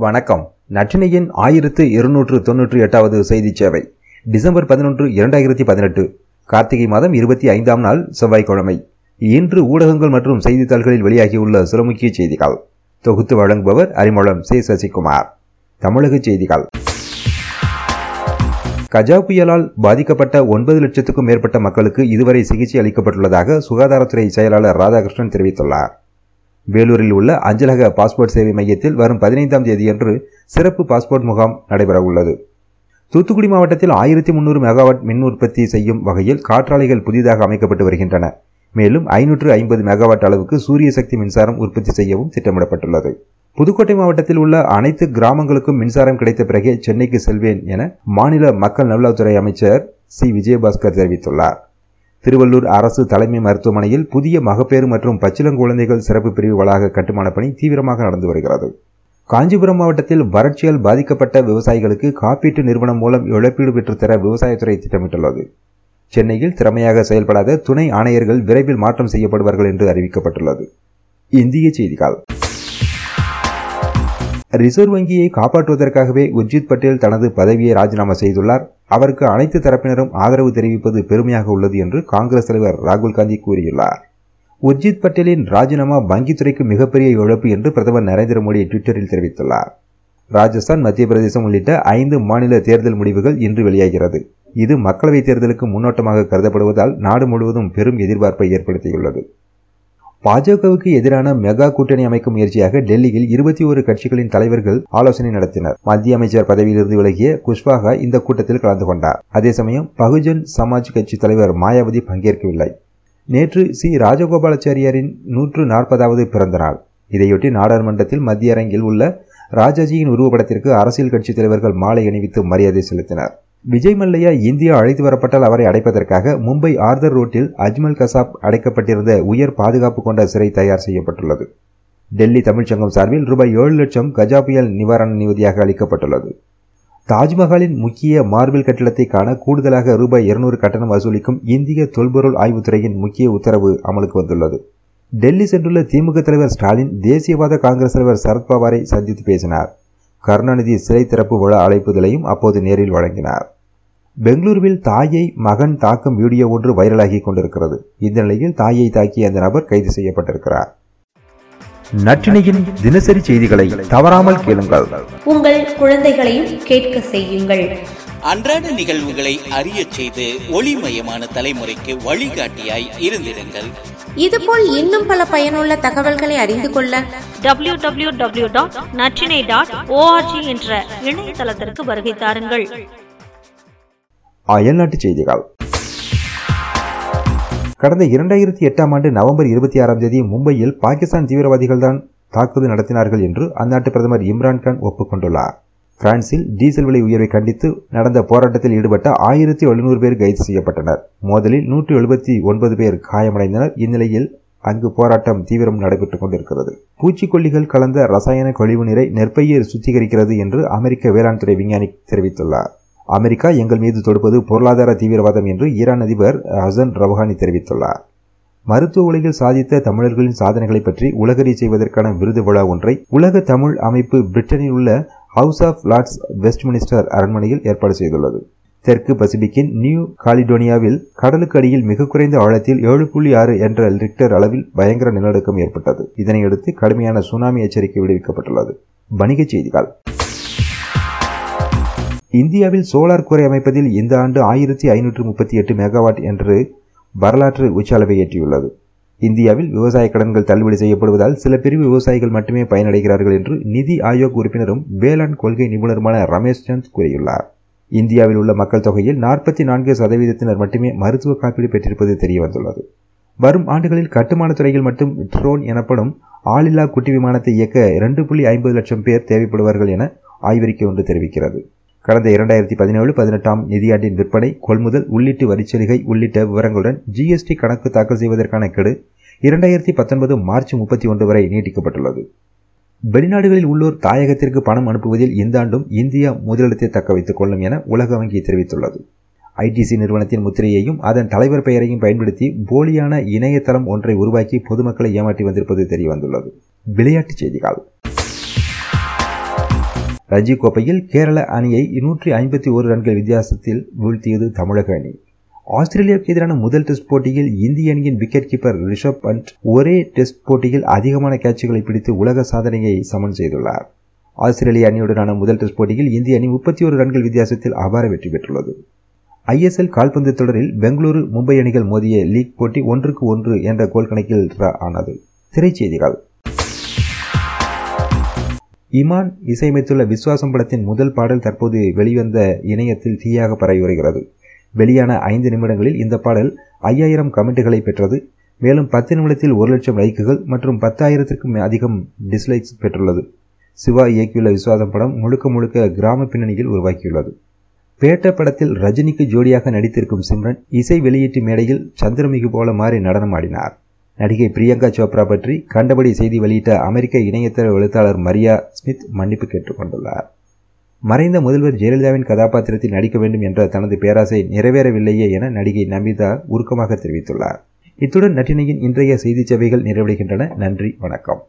வணக்கம். நட்டினியின் ஆயிரத்து இருநூற்று தொன்னூற்றி எட்டாவது செய்தி சேவை. டிசம்பர் பதினொன்று இரண்டாயிரத்தி பதினெட்டு. கார்த்திகை மாதம் இருபத்தி ஐந்தாம் நாள் செவ்வாய்க்கிழமை. இன்று ஊடகங்கள் மற்றும் செய்தித்தாள்களில் வெளியாகியுள்ள சில முக்கிய செய்திகள். தொகுத்து வழங்குபவர் அறிமுகம் சே. சசிகுமார். தமிழக செய்திகள். கஜா புயலால் பாதிக்கப்பட்ட ஒன்பது லட்சத்துக்கும் மேற்பட்ட மக்களுக்கு இதுவரை சிகிச்சை அளிக்கப்பட்டுள்ளதாக சுகாதாரத்துறை செயலாளர் ராதாகிருஷ்ணன் தெரிவித்துள்ளார். வேலூரில் உள்ள அஞ்சலக பாஸ்போர்ட் சேவை மையத்தில் வரும் பதினைந்தாம் தேதியன்று சிறப்பு பாஸ்போர்ட் முகாம் நடைபெற உள்ளது தூத்துக்குடி மாவட்டத்தில் ஆயிரத்தி முன்னூறு மெகாவாட் மின் உற்பத்தி செய்யும் வகையில் காற்றாலைகள் புதிதாக அமைக்கப்பட்டு வருகின்றன. மேலும் ஐநூற்று ஐம்பது மெகாவாட் அளவுக்கு சூரிய சக்தி மின்சாரம் உற்பத்தி செய்யவும் திட்டமிடப்பட்டுள்ளது. புதுக்கோட்டை மாவட்டத்தில் உள்ள அனைத்து கிராமங்களுக்கும் மின்சாரம் கிடைத்த பிறகே சென்னைக்கு செல்வேன் என மாநில மக்கள் நல்வாழ்வுத்துறை அமைச்சர் சி. விஜயபாஸ்கர் தெரிவித்துள்ளார். திருவள்ளூர் அரசு தலைமை மருத்துவமனையில் புதிய மகப்பேறு மற்றும் பச்சிலங்குழந்தைகள் சிறப்பு பிரிவு வளாக கட்டுமான பணி தீவிரமாக நடந்து வருகிறது. காஞ்சிபுரம் மாவட்டத்தில் வறட்சியால் பாதிக்கப்பட்ட விவசாயிகளுக்கு காப்பீட்டு நிறுவனம் மூலம் இழப்பீடு பெற்றுத்தர விவசாயத்துறை திட்டமிட்டுள்ளது. சென்னையில் திறமையாக செயல்படாத துணை ஆணையர்கள் விரைவில் மாற்றம் செய்யப்படுவார்கள் என்று அறிவிக்கப்பட்டுள்ளது. இந்திய செய்திகள். ரிசர்வ் வங்கியை காப்பாற்றுவதற்காகவே உர்ஜித் பட்டேல் தனது பதவியை ராஜினாமா செய்துள்ளார். அவருக்கு அனைத்து தரப்பினரும் ஆதரவு தெரிவிப்பது பெருமையாக உள்ளது என்று காங்கிரஸ் தலைவர் ராகுல் காந்தி கூறியுள்ளார். உர்ஜித் பட்டேலின் ராஜினாமா வங்கித்துறைக்கு மிகப்பெரிய இழப்பு என்று பிரதமர் நரேந்திர மோடி ட்விட்டரில் தெரிவித்துள்ளார். ராஜஸ்தான் மத்திய பிரதேசம் உள்ளிட்ட ஐந்து மாநில தேர்தல் முடிவுகள் இன்று வெளியாகிறது. இது மக்களவைத் தேர்தலுக்கு முன்னோட்டமாக கருதப்படுவதால் நாடு முழுவதும் பெரும் எதிர்பார்ப்பை ஏற்படுத்தியுள்ளது. பாஜகவுக்கு எதிரான மெகா கூட்டணி அமைக்கும் முயற்சியாக டெல்லியில் இருபத்தி ஒரு கட்சிகளின் தலைவர்கள் ஆலோசனை நடத்தினர். மத்திய அமைச்சர் பதவியிலிருந்து விலகிய குஷ்வாகா இந்த கூட்டத்தில் கலந்து கொண்டார். அதே சமயம் பகுஜன் சமாஜ் கட்சி தலைவர் மாயாவதி பங்கேற்கவில்லை. நேற்று சி. ராஜகோபாலாச்சாரியாரின் நூற்று நாற்பதாவது பிறந்த நாள் இதையொட்டி நாடாளுமன்றத்தில் மத்திய அரங்கில் உள்ள ராஜாஜியின் உருவப்படத்திற்கு அரசியல் கட்சித் தலைவர்கள் மாலை அணிவித்து மரியாதை செலுத்தினர். விஜய் மல்லையா இந்தியா அழைத்து வரப்பட்டால் அவரை அடைப்பதற்காக மும்பை ஆர்தர் ரோட்டில் அஜ்மல் கசாப் அடைக்கப்பட்டிருந்த உயர் பாதுகாப்பு கொண்ட சிறை தயார் செய்யப்பட்டுள்ளது. டெல்லி தமிழ்ச்சங்கம் சார்பில் ரூபாய் ஏழு லட்சம் கஜா புயல் நிவாரண நிதியாக அளிக்கப்பட்டுள்ளது. தாஜ்மஹாலின் முக்கிய மார்பிள் கட்டிடத்தை காண கூடுதலாக ரூபாய் இருநூறு கட்டணம் வசூலிக்கும் இந்திய தொல்பொருள் ஆய்வுத்துறையின் முக்கிய உத்தரவு அமலுக்கு வந்துள்ளது. டெல்லி சென்றுள்ள திமுக தலைவர் ஸ்டாலின் தேசியவாத காங்கிரஸ் தலைவர் சரத்பவாரை சந்தித்து பேசினார். கருணாநிதி சிலை திறப்பு விழா அழைப்புதலையும் அப்போது நேரில் வழங்கினார். பெங்களூருவில் தாயை மகன் தாக்கும் வீடியோ ஒன்று வைரலாகி கொண்டிருக்கிறது. இந்த நிலையில் தாயை தாக்கிய அந்த நபர் கைது செய்யப்பட்டிருக்கிறார். நற்றினையின் தினசரி செய்திகளை தவறாமல் கேளுங்கள். உங்கள் குழந்தைகளையும் கேட்க செய்யுங்கள். அன்றாட நிகழ்வுகளை அறிய செய்து ஒளிமயமான தலைமுறைக்கு வழிகாட்டியாய் இருந்திருங்கள். இதுபோல் இன்னும் பல பயனுள்ள தகவல்களை அறிந்து கொள்ள W W W dot Natrinai dot org என்ற இணையதளத்திற்கு வருகை தாருங்கள். அயல்நாட்டு செய்திகள். கடந்த இரண்டாயிரத்தி எட்டாம் ஆண்டு நவம்பர் இருபத்தி ஆறாம் தேதி மும்பையில் பாகிஸ்தான் தீவிரவாதிகள் தான் தாக்குதல் நடத்தினார்கள் என்று அந்நாட்டு பிரதமர் இம்ரான்கான் ஒப்புக்கொண்டுள்ளார். பிரான்சில் டீசல் விலை உயர்வை கண்டித்து நடந்த போராட்டத்தில் ஈடுபட்ட ஆயிரத்தி எழுநூறு பேர் கைது செய்யப்பட்டனர். மோதலில் நூற்றி எழுபத்தி ஒன்பது பேர் காயமடைந்தனர். இந்நிலையில் அங்கு போராட்டம் தீவிரம் நடைபெற்றுக் கொண்டிருக்கிறது. பூச்சிக்கொல்லிகள் கலந்த ரசாயன கழிவு நீரை நெற்பயிர் சுத்திகரிக்கிறது என்று அமெரிக்க வேளாண் துறை விஞ்ஞானி தெரிவித்துள்ளார். அமெரிக்கா எங்கள் மீது தொடுப்பது பொருளாதார தீவிரவாதம் என்று ஈரான் அதிபர் ஹசன் ரவுஹானி தெரிவித்துள்ளார். மருத்துவ உலகில் சாதித்த தமிழர்களின் சாதனைகளை பற்றி உலகறி செய்வதற்கான விருது விழா ஒன்றை உலக தமிழ் அமைப்பு பிரிட்டனில் உள்ள ஹவுஸ் ஆஃப் லார்ட்ஸ் வெஸ்ட்மினிஸ்டர் அரண்மனையில் ஏற்பாடு செய்துள்ளது. தெற்கு பசிபிக்கின் நியூ காலிடோனியாவில் கடலுக்கு அடியில் மிக குறைந்த ஆழத்தில் ஏழு புள்ளி ஆறு என்ற ரிக்டர் அளவில் பயங்கர நிலநடுக்கம் ஏற்பட்டது. இதனையடுத்து கடுமையான சுனாமி எச்சரிக்கை விடுவிக்கப்பட்டுள்ளது. வணிகச் செய்திகள். இந்தியாவில் சோலார் கூரை அமைப்பதில் இந்த ஆண்டு ஆயிரத்தி ஐநூற்று முப்பத்தி எட்டு மெகாவாட் என்று வரலாற்று உச்ச அளவை எட்டியுள்ளது. இந்தியாவில் விவசாய கடன்கள் தள்ளுபடி செய்யப்படுவதால் சில பிரிவு விவசாயிகள் மட்டுமே பயனடைகிறார்கள் என்று நிதி ஆயோக் உறுப்பினரும் வேளாண் கொள்கை நிபுணருமான ரமேஷ் சந்த் கூறியுள்ளார். இந்தியாவில் உள்ள மக்கள் தொகையில் நாற்பத்தி நான்கு சதவீதத்தினர் மட்டுமே மருத்துவ காப்பீடு பெற்றிருப்பது தெரியவந்துள்ளது. வரும் ஆண்டுகளில் கட்டுமான துறையில் மட்டும் ட்ரோன் எனப்படும் ஆளில்லா குட்டி விமானத்தை இயக்க இரண்டு புள்ளி ஐம்பது லட்சம் பேர் தேவைப்படுவார்கள் என ஆய்வறிக்கை ஒன்று தெரிவிக்கிறது. கடந்த இரண்டாயிரத்தி பதினேழு பதினெட்டாம் நிதியாண்டின் விற்பனை கொள்முதல் உள்ளிட்டு வரிச்சலுகை உள்ளிட்ட விவரங்களுடன் ஜிஎஸ்டி கணக்கு தாக்கல் செய்வதற்கான கெடு இரண்டாயிரத்தி பத்தொன்பது மார்ச் முப்பத்தி ஒன்று வரை நீட்டிக்கப்பட்டுள்ளது. வெளிநாடுகளில் உள்ளோர் தாயகத்திற்கு பணம் அனுப்புவதில் இந்த ஆண்டும் இந்தியா முதலிடத்தை தக்க வைத்துக் கொள்ளும் என உலக வங்கி தெரிவித்துள்ளது. ஐடிசி நிறுவனத்தின் முத்திரையையும் அதன் தலைவர் பெயரையும் பயன்படுத்தி போலியான இணையதளம் ஒன்றை உருவாக்கி பொதுமக்களை ஏமாற்றி வந்திருப்பது தெரியவந்துள்ளது. விளையாட்டுச் செய்திகள். ரஞ்சி கோப்பையில் கேரள அணியை நூற்றி ஐம்பத்தி ஒரு ரன்கள் வித்தியாசத்தில் வீழ்த்தியது தமிழக அணி. ஆஸ்திரேலியாவுக்கு எதிரான முதல் டெஸ்ட் போட்டியில் இந்திய அணியின் விக்கெட் கீப்பர் ரிஷப் பண்ட் ஒரே டெஸ்ட் போட்டியில் அதிகமான கேட்சுகளை பிடித்து உலக சாதனையை சமன் செய்துள்ளார். ஆஸ்திரேலிய அணியுடனான முதல் டெஸ்ட் போட்டியில் இந்திய அணி முப்பத்தி ஒரு ரன்கள் வித்தியாசத்தில் அபார வெற்றி பெற்றுள்ளது. ஐஎஸ்எல் கால்பந்து தொடரில் பெங்களூரு மும்பை அணிகள் மோதிய லீக் போட்டி ஒன்றுக்கு ஒன்று என்ற கோல் கணக்கில் ஆனது. திரைச்செய்திகள் இமான் இசையமைத்துள்ள விஸ்வாசம் படத்தின் முதல் பாடல் தற்போது வெளிவந்த இணையத்தில் தீயாக பரவி வருகிறது. வெளியான ஐந்து நிமிடங்களில் இந்த பாடல் ஐயாயிரம் கமெண்ட்டுகளை பெற்றது. மேலும் பத்து நிமிடத்தில் ஒரு லட்சம் லைக்குகள் மற்றும் பத்தாயிரத்திற்கும் அதிகம் டிஸ்லைக்ஸ் பெற்றுள்ளது. சிவா இயக்கியுள்ள விஸ்வாசம் படம் முழுக்க முழுக்க கிராம பின்னணியில் உருவாக்கியுள்ளது பேட்ட படத்தில் ரஜினிக்கு ஜோடியாக நடித்திருக்கும் சிம்ரன் இசை வெளியீட்டு மேடையில் சந்திரமிகு போல மாறி நடனமாடினார். நடிகை பிரியங்கா சோப்ரா பற்றி கண்டபடி செய்தி வெளியிட்ட அமெரிக்க இணையதள எழுத்தாளர் மரியா ஸ்மித் மன்னிப்பு கேட்டுக்கொண்டுள்ளார். மறைந்த முதல்வர் ஜெயலலிதாவின் கதாபாத்திரத்தில் நடிக்க வேண்டும் என்ற தனது பேராசை நிறைவேறவில்லையே என நடிகை நமிதா உருக்கமாக தெரிவித்துள்ளார். இத்துடன் நட்டினையின் இன்றைய செய்தி சேவைகள் நிறைவடைகின்றன. நன்றி வணக்கம்.